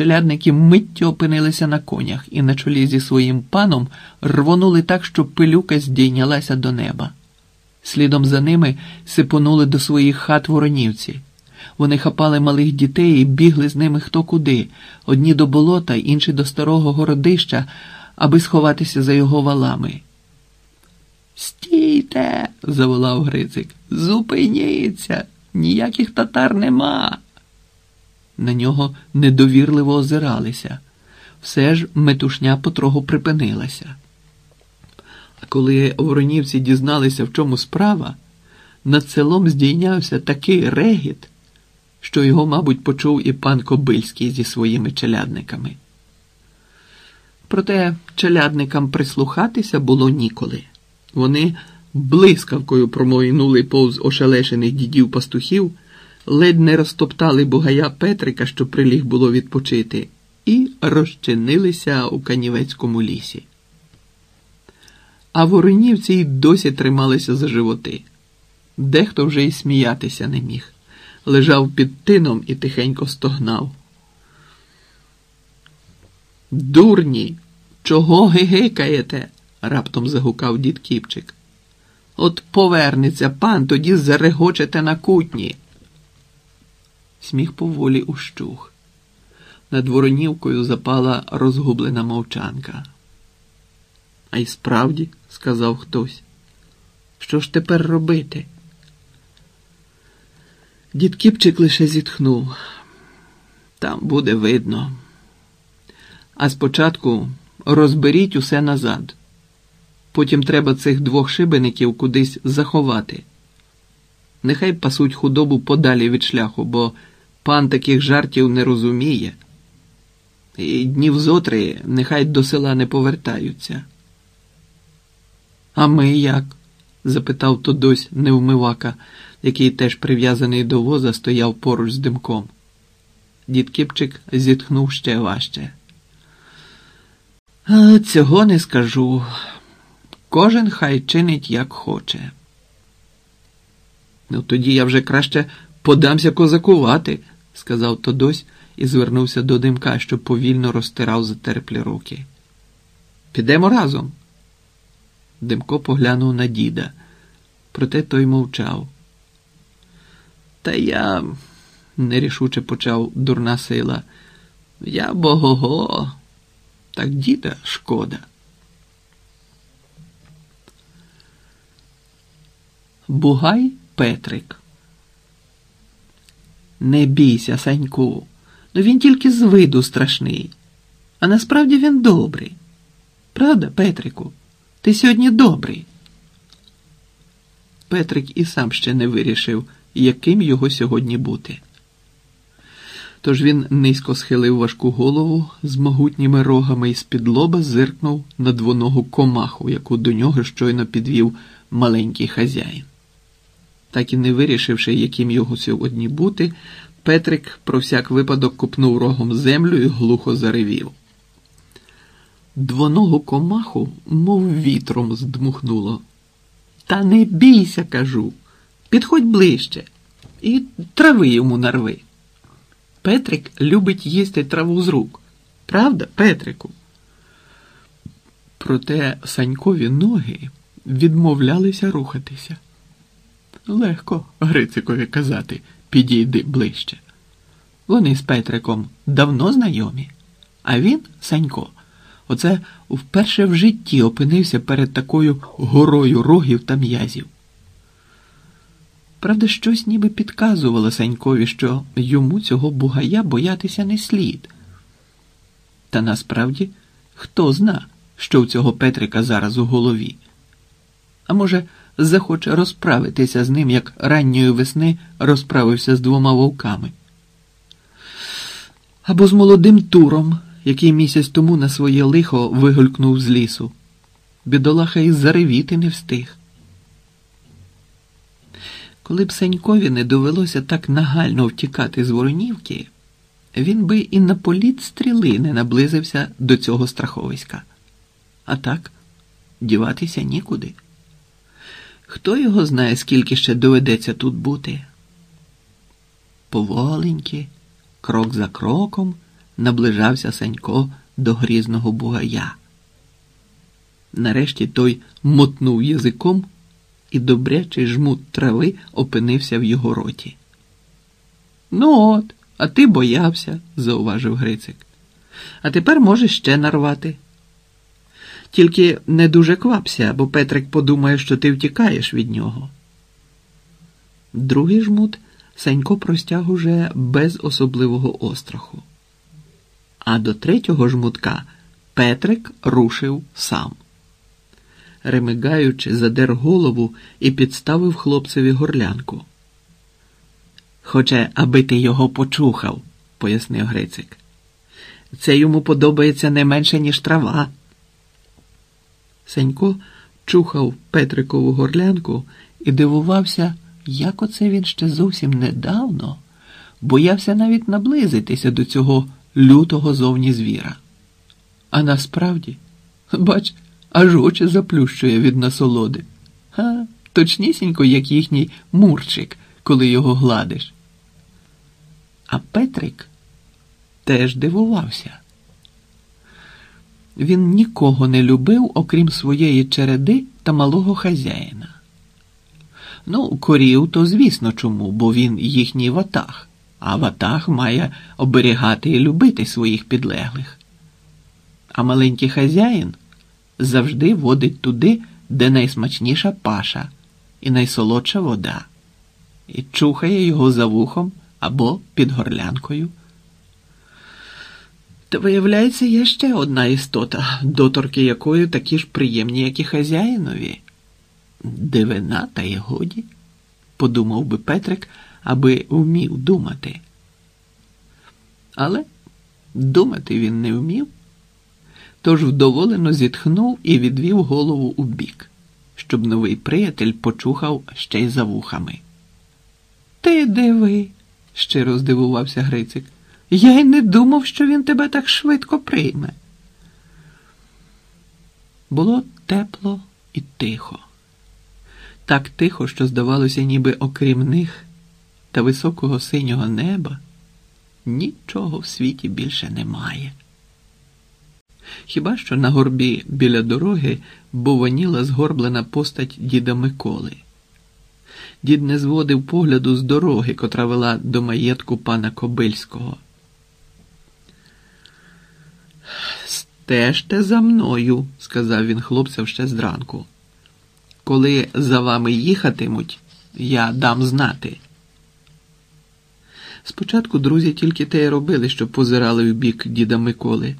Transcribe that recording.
Челядники миттю опинилися на конях і на чолі зі своїм паном рвонули так, що пилюка здійнялася до неба. Слідом за ними сипонули до своїх хат воронівці. Вони хапали малих дітей і бігли з ними хто куди, одні до болота, інші до старого городища, аби сховатися за його валами. Стійте, заволав Грицик. Зупиніться, ніяких татар нема. На нього недовірливо озиралися. Все ж метушня потроху припинилася. А коли воронівці дізналися, в чому справа, над селом здійнявся такий регіт, що його, мабуть, почув і пан Кобильський зі своїми челядниками. Проте челядникам прислухатися було ніколи. Вони блискавкою промойнули повз ошелешених дідів пастухів, ледь не розтоптали бугая Петрика, що приліг було відпочити, і розчинилися у канівецькому лісі. А воронівці й досі трималися за животи. Дехто вже й сміятися не міг. Лежав під тином і тихенько стогнав. Дурні, чого гигикаєте? раптом загукав дід Кіпчик. От повернеться пан, тоді зарегочете на кутні. Сміх поволі ущух. Над воронівкою запала розгублена мовчанка. А й справді, сказав хтось, що ж тепер робити? Дід Кіпчик лише зітхнув. Там буде видно. А спочатку розберіть усе назад. Потім треба цих двох шибеників кудись заховати. Нехай пасуть худобу подалі від шляху, бо пан таких жартів не розуміє. І днів зотри нехай до села не повертаються. А ми як? запитав Тодось невмивака, який теж прив'язаний до воза стояв поруч з димком. Дід Кіпчик зітхнув ще важче. Цього не скажу. Кожен хай чинить, як хоче. Ну, тоді я вже краще подамся козакувати, сказав Тодось і звернувся до димка, що повільно розтирав затерплі руки. Підемо разом. Димко поглянув на діда, проте той мовчав. Та я, нерішуче почав дурна сила. Я бого-го, так діда шкода. Бугай Петрик. Не бійся, Саньку, ну він тільки з виду страшний, а насправді він добрий. Правда, Петрику? Ти сьогодні добрий. Петрик і сам ще не вирішив, яким його сьогодні бути. Тож він низько схилив важку голову з могутніми рогами і з-під лоба зиркнув на двоногу комаху, яку до нього щойно підвів маленький хазяїн. Так і не вирішивши, яким його сьогодні бути, Петрик про всяк випадок купнув рогом землю і глухо заревів. Двоногу комаху, мов вітром, здмухнуло. Та не бійся, кажу, підходь ближче і трави йому нарви. Петрик любить їсти траву з рук. Правда, Петрику? Проте санькові ноги відмовлялися рухатися. Легко Грицикові казати, підійди ближче. Вони з Петриком давно знайомі, а він, Санько, оце вперше в житті опинився перед такою горою рогів та м'язів. Правда, щось ніби підказувало Санькові, що йому цього бугая боятися не слід. Та насправді хто зна, що у цього Петрика зараз у голові. А може, захоче розправитися з ним, як ранньої весни розправився з двома вовками. Або з молодим туром, який місяць тому на своє лихо вигулькнув з лісу. Бідолаха і заревіти не встиг. Коли б Сенькові не довелося так нагально втікати з Воронівки, він би і на політ стріли не наблизився до цього страховиська. А так, діватися нікуди. Хто його знає, скільки ще доведеться тут бути? Поволеньки, крок за кроком, наближався Санько до грізного бугая. Нарешті той мотнув язиком, і добрячий жмут трави опинився в його роті. Ну от, а ти боявся, зауважив Грицик. А тепер можеш ще нарвати. Тільки не дуже квапся, бо Петрик подумає, що ти втікаєш від нього. Другий жмут Санько простяг уже без особливого остраху. А до третього жмутка Петрик рушив сам. Ремигаючи, задер голову і підставив хлопцеві горлянку. Хоче, аби ти його почухав, пояснив Грицик. Це йому подобається не менше, ніж трава. Сенько чухав Петрикову горлянку і дивувався, як оце він ще зовсім недавно боявся навіть наблизитися до цього лютого зовні звіра. А насправді, бач, аж очі заплющує від насолоди. Ха, точнісінько, як їхній мурчик, коли його гладиш. А Петрик теж дивувався. Він нікого не любив, окрім своєї череди та малого хазяїна. Ну, корів, то звісно чому, бо він їхній ватаг, а ватаг має оберігати і любити своїх підлеглих. А маленький хазяїн завжди водить туди, де найсмачніша паша і найсолодша вода, і чухає його за вухом або під горлянкою. Та виявляється, є ще одна істота, доторки якої такі ж приємні, як і хазяїнові. Дивина, та й годі, подумав би Петрик, аби вмів думати. Але думати він не вмів, тож вдоволено зітхнув і відвів голову у бік, щоб новий приятель почухав ще й за вухами. Ти диви, щиро здивувався Грицик. Я й не думав, що він тебе так швидко прийме. Було тепло і тихо. Так тихо, що здавалося, ніби окрім них та високого синього неба нічого в світі більше немає. Хіба що на горбі біля дороги бовоніла згорблена постать діда Миколи. Дід не зводив погляду з дороги, котра вела до маєтку пана Кобильського. Стежте за мною, сказав він хлопцям ще зранку. Коли за вами їхатимуть, я дам знати. Спочатку друзі тільки те й робили, що позирали в бік діда Миколи.